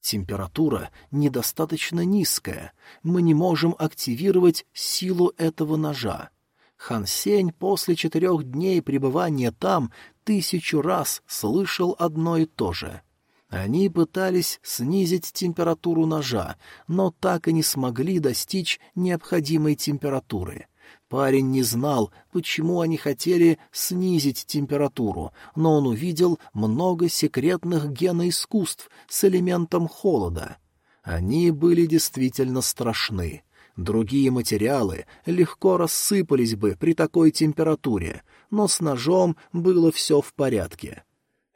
A: Температура недостаточно низкая, мы не можем активировать силу этого ножа. Хан Сень после четырех дней пребывания там тысячу раз слышал одно и то же. Они пытались снизить температуру ножа, но так и не смогли достичь необходимой температуры. Парень не знал, почему они хотели снизить температуру, но он увидел много секретных геноискусств с элементом холода. Они были действительно страшны. Другие материалы легко рассыпались бы при такой температуре, но с ножом было все в порядке.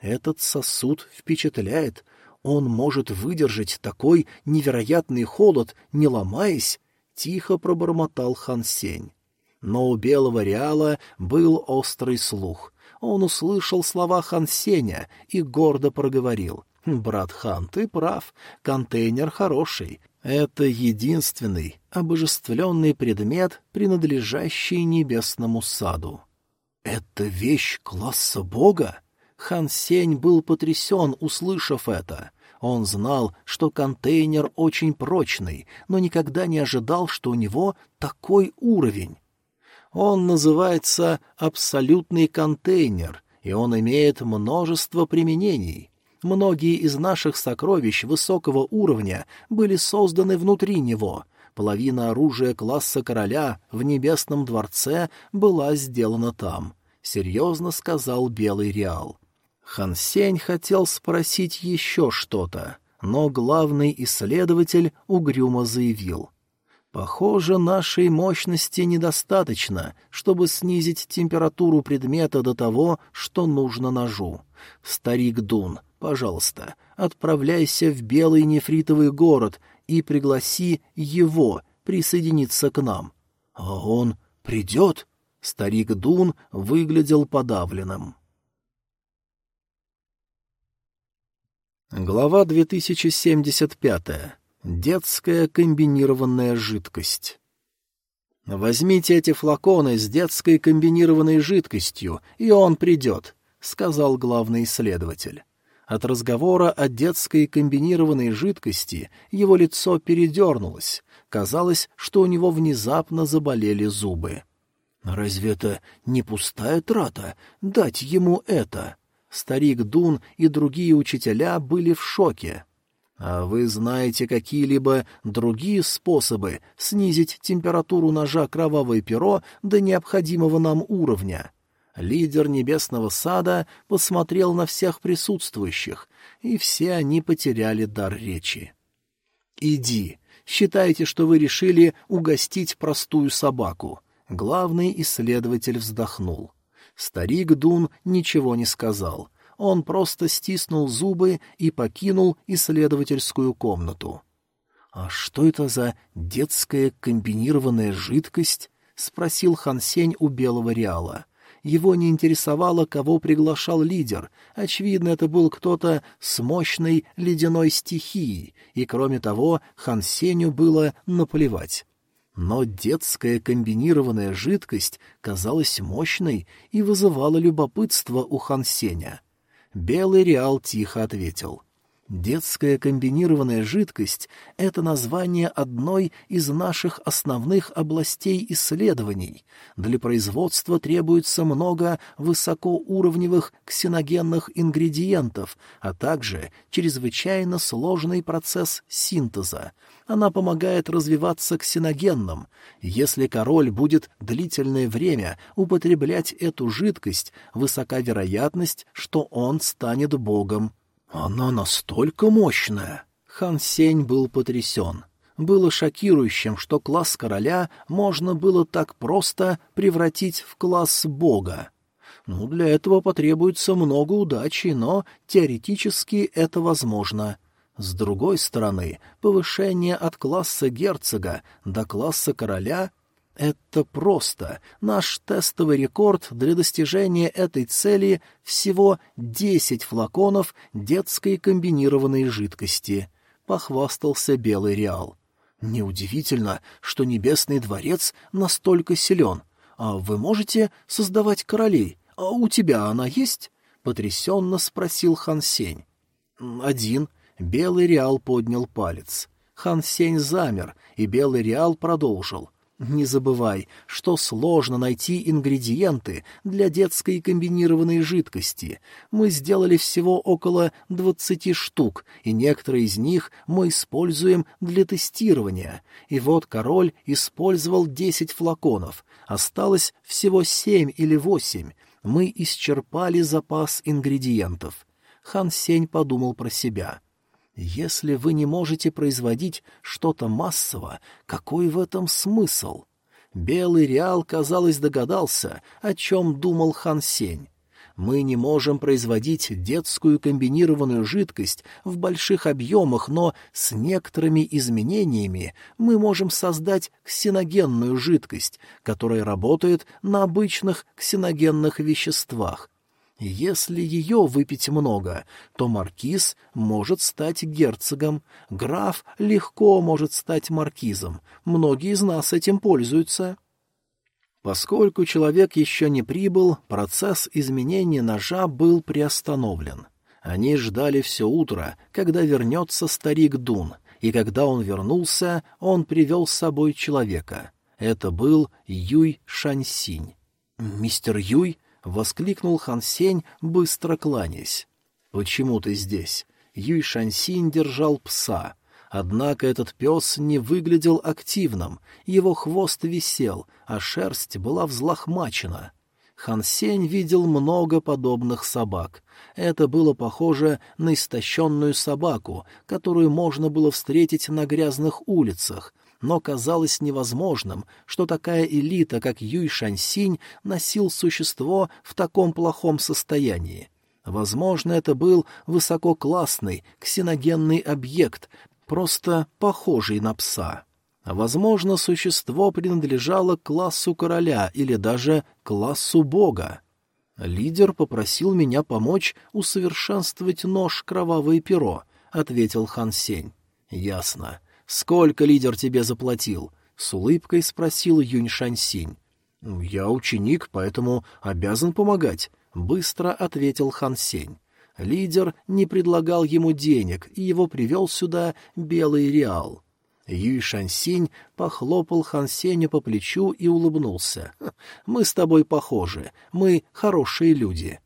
A: Этот сосуд впечатляет. Он может выдержать такой невероятный холод, не ломаясь, — тихо пробормотал Хан Сень. Но у Белого Реала был острый слух. Он услышал слова Хан Сеня и гордо проговорил. «Брат Хан, ты прав, контейнер хороший. Это единственный обожествленный предмет, принадлежащий небесному саду». «Это вещь класса бога?» Хан Сень был потрясен, услышав это. Он знал, что контейнер очень прочный, но никогда не ожидал, что у него такой уровень. Он называется «абсолютный контейнер», и он имеет множество применений. Многие из наших сокровищ высокого уровня были созданы внутри него. Половина оружия класса короля в Небесном дворце была сделана там, — серьезно сказал Белый Реал. Хан Сень хотел спросить еще что-то, но главный исследователь угрюмо заявил. Похоже, нашей мощности недостаточно, чтобы снизить температуру предмета до того, что нужно ножу. Старик Дун, пожалуйста, отправляйся в Белый нефритовый город и пригласи его присоединиться к нам. А он придет? Старик Дун выглядел подавленным. Глава 2075. Детская комбинированная жидкость. «Возьмите эти флаконы с детской комбинированной жидкостью, и он придет», — сказал главный исследователь. От разговора о детской комбинированной жидкости его лицо передернулось. Казалось, что у него внезапно заболели зубы. «Разве это не пустая трата — дать ему это?» Старик Дун и другие учителя были в шоке. А вы знаете какие-либо другие способы снизить температуру ножа кровавое перо до необходимого нам уровня? Лидер Небесного Сада посмотрел на всех присутствующих, и все они потеряли дар речи. «Иди, считайте, что вы решили угостить простую собаку». Главный исследователь вздохнул. Старик Дун ничего не сказал, он просто стиснул зубы и покинул исследовательскую комнату. «А что это за детская комбинированная жидкость?» — спросил Хан Сень у Белого Реала. Его не интересовало, кого приглашал лидер. Очевидно, это был кто-то с мощной ледяной стихией, и, кроме того, Хан Сенью было наплевать. Но детская комбинированная жидкость казалась мощной и вызывала любопытство у Хан Сеня. Белый Реал тихо ответил. Детская комбинированная жидкость — это название одной из наших основных областей исследований. Для производства требуется много высокоуровневых ксеногенных ингредиентов, а также чрезвычайно сложный процесс синтеза. Она помогает развиваться ксеногенным. Если король будет длительное время употреблять эту жидкость, высока вероятность, что он станет богом. «Она настолько мощная!» Хан Сень был потрясен. Было шокирующим, что класс короля можно было так просто превратить в класс бога. Ну, для этого потребуется много удачи, но теоретически это возможно. С другой стороны, повышение от класса герцога до класса короля это просто. Наш тестовый рекорд для достижения этой цели всего десять флаконов детской комбинированной жидкости. Похвастался Белый Реал. Неудивительно, что Небесный дворец настолько силен. А вы можете создавать королей? А у тебя она есть? Потрясенно спросил Хан Сень. Один. Белый Реал поднял палец. Хан Сень замер, и Белый Реал продолжил. Не забывай, что сложно найти ингредиенты для детской комбинированной жидкости. Мы сделали всего около двадцати штук, и некоторые из них мы используем для тестирования. И вот король использовал десять флаконов, осталось всего семь или восемь. Мы исчерпали запас ингредиентов. Хан Сень подумал про себя. Если вы не можете производить что-то массово, какой в этом смысл? Белый Реал, казалось, догадался, о чем думал Хан Сень. Мы не можем производить детскую комбинированную жидкость в больших объемах, но с некоторыми изменениями мы можем создать ксеногенную жидкость, которая работает на обычных ксеногенных веществах, если ее выпить много, то маркиз может стать герцогом, граф легко может стать маркизом. Многие из нас этим пользуются. Поскольку человек еще не прибыл, процесс изменения ножа был приостановлен. Они ждали все утро, когда вернется старик Дун, и когда он вернулся, он привел с собой человека. Это был Юй Шаньсинь. «Мистер Юй?» — воскликнул Хан Сень, быстро кланясь. «Почему ты здесь?» Юй Шансинь держал пса. Однако этот пес не выглядел активным, его хвост висел, а шерсть была взлохмачена. Хан Сень видел много подобных собак. Это было похоже на истощенную собаку, которую можно было встретить на грязных улицах, но казалось невозможным, что такая элита, как Юй Шаньсинь, носил существо в таком плохом состоянии. Возможно, это был высококлассный, ксеногенный объект, просто похожий на пса. Возможно, существо принадлежало классу короля или даже классу бога. «Лидер попросил меня помочь усовершенствовать нож «Кровавое перо», — ответил Хан Сень. «Ясно. «Сколько лидер тебе заплатил?» — с улыбкой спросил Юнь Шаньсинь. «Ну, «Я ученик, поэтому обязан помогать», — быстро ответил Хан Сень. Лидер не предлагал ему денег, и его привел сюда Белый Реал. Юй Шансинь похлопал Хан Сеню по плечу и улыбнулся. «Мы с тобой похожи, мы хорошие люди».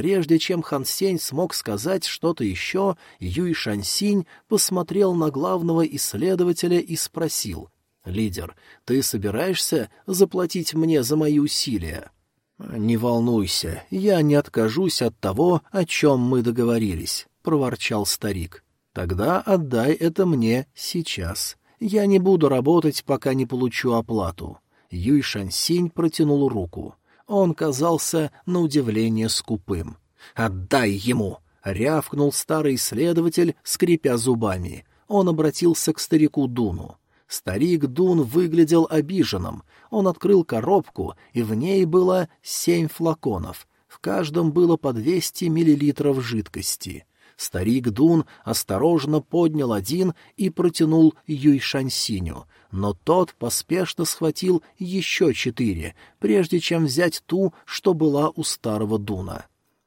A: Прежде чем Хан Сень смог сказать что-то еще, Юй Шансинь посмотрел на главного исследователя и спросил. «Лидер, ты собираешься заплатить мне за мои усилия?» «Не волнуйся, я не откажусь от того, о чем мы договорились», — проворчал старик. «Тогда отдай это мне сейчас. Я не буду работать, пока не получу оплату». Юй Шансинь протянул руку. Он казался на удивление скупым. «Отдай ему!» — рявкнул старый следователь, скрипя зубами. Он обратился к старику Дуну. Старик Дун выглядел обиженным. Он открыл коробку, и в ней было семь флаконов. В каждом было по двести миллилитров жидкости. Старик Дун осторожно поднял один и протянул Юй Шансиню, но тот поспешно схватил еще четыре, прежде чем взять ту, что была у старого Дуна.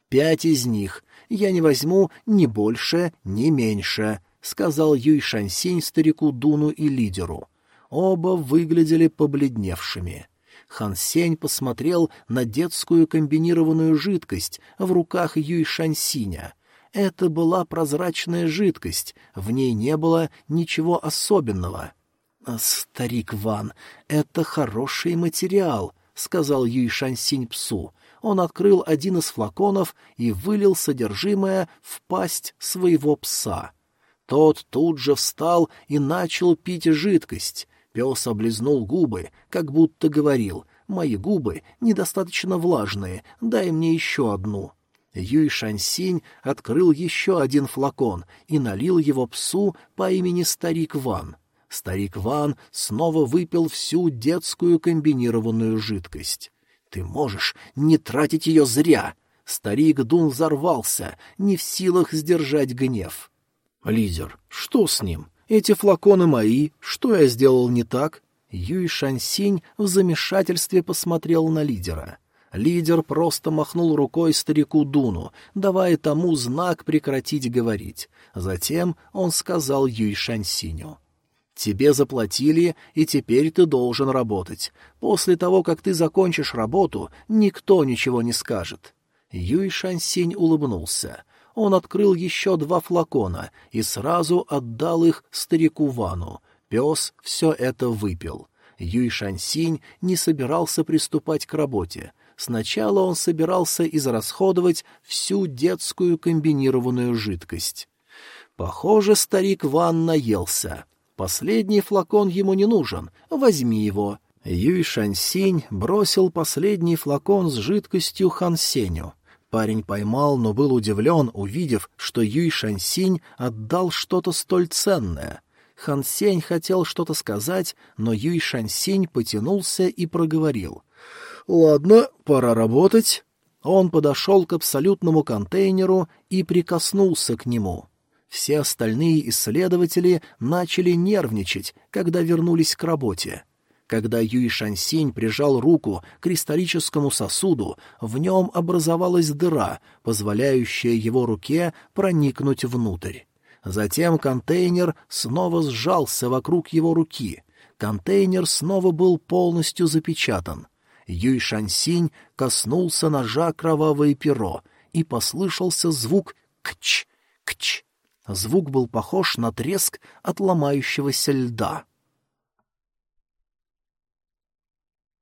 A: «Пять из них. Я не возьму ни больше, ни меньше», — сказал Юй Шансинь старику Дуну и лидеру. Оба выглядели побледневшими. Хан Сень посмотрел на детскую комбинированную жидкость в руках Юй Шансиня. Это была прозрачная жидкость, в ней не было ничего особенного. «Старик Ван, это хороший материал», — сказал Юй Шансинь псу. Он открыл один из флаконов и вылил содержимое в пасть своего пса. Тот тут же встал и начал пить жидкость. Пес облизнул губы, как будто говорил «Мои губы недостаточно влажные, дай мне еще одну». Юй Шансинь открыл еще один флакон и налил его псу по имени Старик Ван. Старик Ван снова выпил всю детскую комбинированную жидкость. «Ты можешь не тратить ее зря!» Старик Дун взорвался, не в силах сдержать гнев. «Лидер, что с ним? Эти флаконы мои, что я сделал не так?» Юй Шансинь в замешательстве посмотрел на лидера. Лидер просто махнул рукой старику Дуну, давая тому знак прекратить говорить. Затем он сказал Юй Шансиню. «Тебе заплатили, и теперь ты должен работать. После того, как ты закончишь работу, никто ничего не скажет». Юй Шансинь улыбнулся он открыл еще два флакона и сразу отдал их старику Вану. Пес все это выпил. Юй Шансинь не собирался приступать к работе. Сначала он собирался израсходовать всю детскую комбинированную жидкость. Похоже, старик Ван наелся. Последний флакон ему не нужен, возьми его. Юй Шансинь бросил последний флакон с жидкостью Хан Сеню. Парень поймал, но был удивлен, увидев, что Юй Шансинь отдал что-то столь ценное. Хан Сень хотел что-то сказать, но Юй Шансинь потянулся и проговорил. «Ладно, пора работать». Он подошел к абсолютному контейнеру и прикоснулся к нему. Все остальные исследователи начали нервничать, когда вернулись к работе. Когда Юй Шансинь прижал руку к кристаллическому сосуду, в нем образовалась дыра, позволяющая его руке проникнуть внутрь. Затем контейнер снова сжался вокруг его руки. Контейнер снова был полностью запечатан. Юй Шансинь коснулся ножа кровавое перо, и послышался звук «кч, кч». Звук был похож на треск от ломающегося льда.